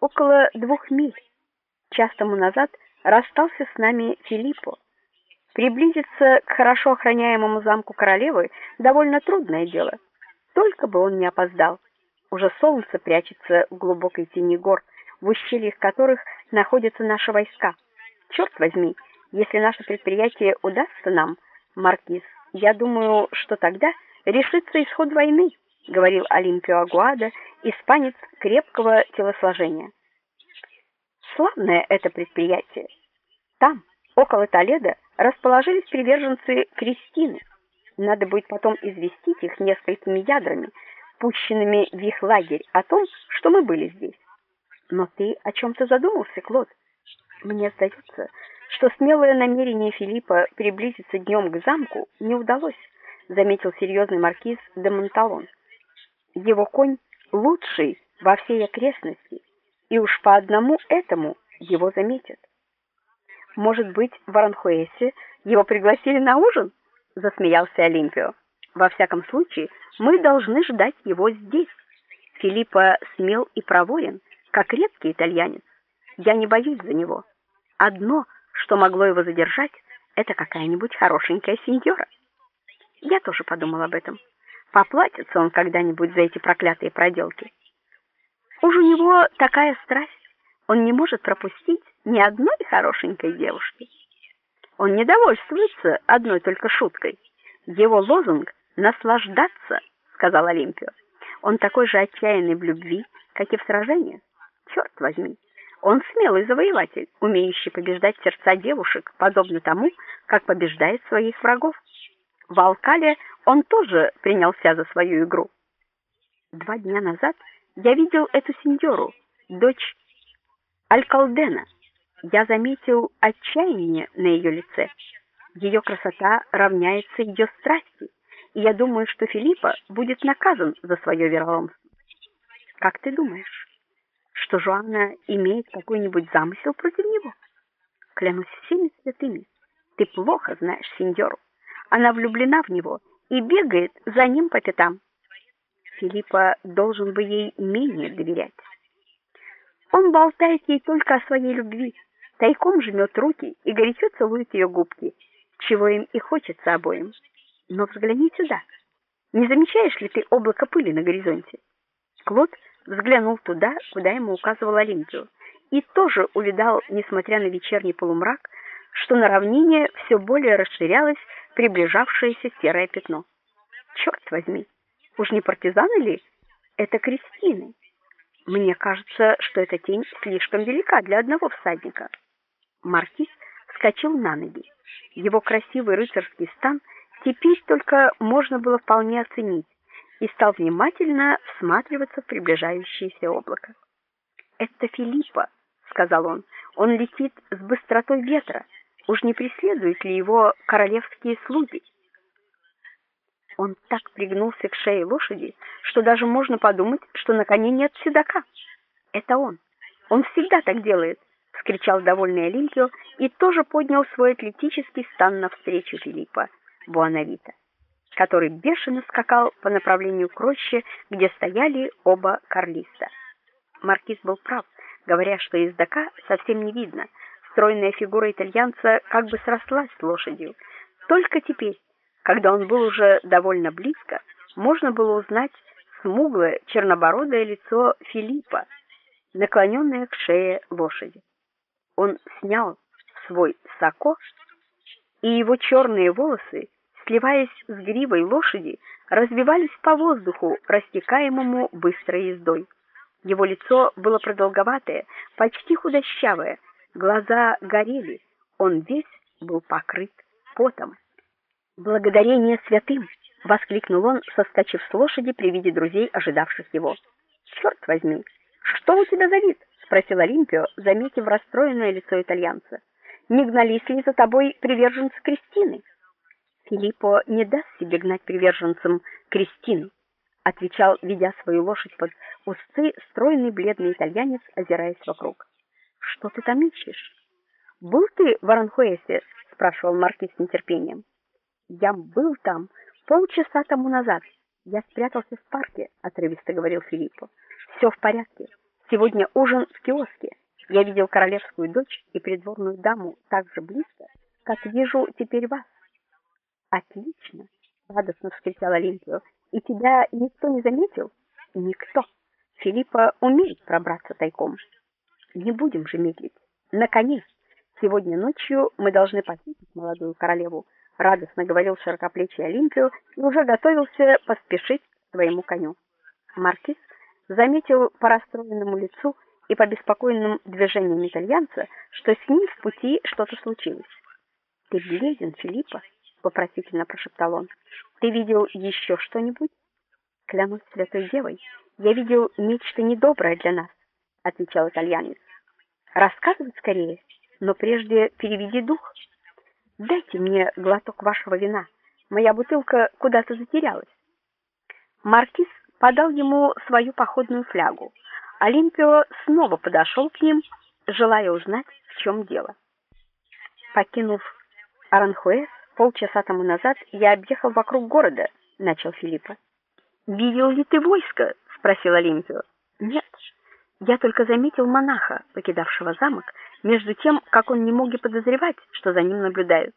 около двух миль. Час тому назад расстался с нами Филиппо. Приблизиться к хорошо охраняемому замку королевы довольно трудное дело. Только бы он не опоздал. Уже солнце прячется в глубокой тени гор, в ущельях которых находятся наши войска. Черт возьми, если наше предприятие удастся нам, маркиз, я думаю, что тогда решится исход войны, говорил Олимпио Агуада, испанец крепкого телосложения. Славное это предприятие. Там, около Толедо, расположились приверженцы Кристины. Надо будет потом известить их несколькими ядрами, пущенными в их лагерь, о том, что мы были здесь. Но ты о чем то задумался, Клод? Мне сдается, что смелое намерение Филиппа приблизиться днем к замку не удалось, заметил серьезный маркиз де Монталон. Его конь лучший во всей окрестности, и уж по одному этому его заметят. Может быть, в Аранхуэсе его пригласили на ужин? засмеялся Олимпио. Во всяком случае, мы должны ждать его здесь. Филиппа смел и проворен, как редкий итальянец. Я не боюсь за него. Одно, что могло его задержать, это какая-нибудь хорошенькая сеньора. Я тоже подумал об этом. Поплатится он когда-нибудь за эти проклятые проделки. Уж у него такая страсть, он не может пропустить ни одной хорошенькой девушки. Он не довольствуется одной только шуткой. Его лозунг наслаждаться, сказал Олимпио. Он такой же отчаянный в любви, как и в сражениях. Черт возьми, он смелый завоеватель, умеющий побеждать сердца девушек, подобно тому, как побеждает своих врагов. В Алкале он тоже принялся за свою игру. Два дня назад я видел эту сеньору, дочь Алькалдена. Я заметил отчаяние на ее лице. Ее красота равняется ее страсти, и я думаю, что Филиппа будет наказан за свое вероломство. Как ты думаешь, что Жоанна имеет какой-нибудь замысел против него? Клянусь всеми святыми, ты плохо знаешь сеньору. Она влюблена в него и бегает за ним по пятам. Филиппа должен бы ей менее доверять. Он болтает ей только о своей любви, тайком жмет руки и горячо целует ее губки, чего им и хочется обоим. Но взгляни сюда. Не замечаешь ли ты облако пыли на горизонте? Клод взглянул туда, куда ему указывал Олимпио, и тоже увидал, несмотря на вечерний полумрак, что на равнине все более расширялось приближавшееся серое пятно. Черт возьми, уж не партизаны ли? Это крестины. Мне кажется, что эта тень слишком велика для одного всадника. Маркиз вскочил на ноги. Его красивый рыцарский стан теперь только можно было вполне оценить и стал внимательно всматриваться в приближающееся облако. "Это Филиппа", сказал он. "Он летит с быстротой ветра. Уж не преследуют ли его королевские слуги?" Он так пригнулся к шее лошади, что даже можно подумать, что на коне нет седока. Это он. Он всегда так делает, вскричал довольный Олимпио и тоже поднял свой атлетический стан навстречу Филиппа Буанавита, который бешено скакал по направлению к роще, где стояли оба карлиста. Маркиз был прав, говоря, что ездока совсем не видно. Стройная фигура итальянца как бы срослась с лошадью. Только теперь когда он был уже довольно близко, можно было узнать смуглое чернобородое лицо Филиппа, наклоненное к шее лошади. Он снял свой сако, и его черные волосы, сливаясь с гривой лошади, развивались по воздуху, растекаемому быстрой ездой. Его лицо было продолговатое, почти худощавое, глаза горели, он весь был покрыт потом. Благодарение святым, воскликнул он, соскочив с лошади при виде друзей, ожидавших его. «Черт возьми, что у тебя за вид? спросил Олимпио, заметив расстроенное лицо итальянца. Не гнались ли за тобой приверженцы Кристины? Филиппо не даст себе гнать приверженцам Кристины, отвечал, ведя свою лошадь под узцы, стройный бледный итальянец, озираясь вокруг. Что ты там ищешь? Был ты в Аранхуэсе? спрашивал маркиз с нетерпением. Я был там полчаса тому назад. Я спрятался в парке, отрывисто говорил Филиппо. «Все в порядке. Сегодня ужин в киоске. Я видел королевскую дочь и придворную даму так же близко, как вижу теперь вас. Отлично, радостно вскричала Олимпио. И тебя никто не заметил? Никто. Филиппа умеет пробраться тайком. Не будем же медлить. Наконец, сегодня ночью мы должны похитить молодую королеву, радостно говорил широкоплечий Олимпио и уже готовился поспешить к своему коню. Маркиз заметил по расстроенному лицу и по беспокойным движениям итальянца, что с ним в пути что-то случилось. "Ты бледен, Филиппа", вопросительно прошептал он. "Ты видел еще что-нибудь?" "Клянусь святой девой, я видел нечто недоброе для нас", отвечал итальянец. "Рассказывай скорее, но прежде переведи дух. Дайте мне глоток вашего вина. Моя бутылка куда-то затерялась". Маркиз подал ему свою походную флягу. Олимпио снова подошел к ним, желая узнать, в чем дело. Покинув Аранхуэс полчаса тому назад, я объехал вокруг города, начал Филиппа. Видел ли ты войско? спросил Олимпио. Нет. Я только заметил монаха, покидавшего замок, между тем, как он не мог и подозревать, что за ним наблюдают.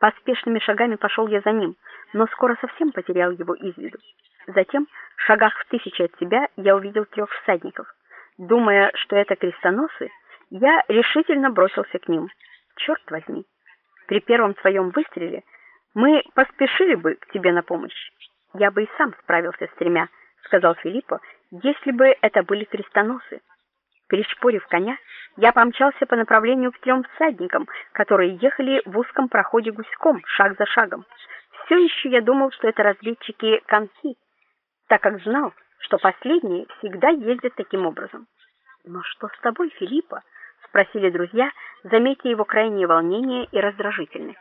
Поспешными шагами пошел я за ним, но скоро совсем потерял его из виду. Затем, в шагах в тысячи от себя, я увидел трех всадников. Думая, что это крестоносы, я решительно бросился к ним. Черт возьми. При первом своем выстреле мы поспешили бы к тебе на помощь. Я бы и сам справился с тремя, сказал Филиппо, если бы это были крестоносы. Перешпорив коня, я помчался по направлению к трем всадникам, которые ехали в узком проходе гуськом, шаг за шагом. Все еще я думал, что это разведчики Канхи, так как знал, что последние всегда ездят таким образом. "Но что с тобой, Филиппа?" спросили друзья, заметив его крайнее волнение и раздражительность.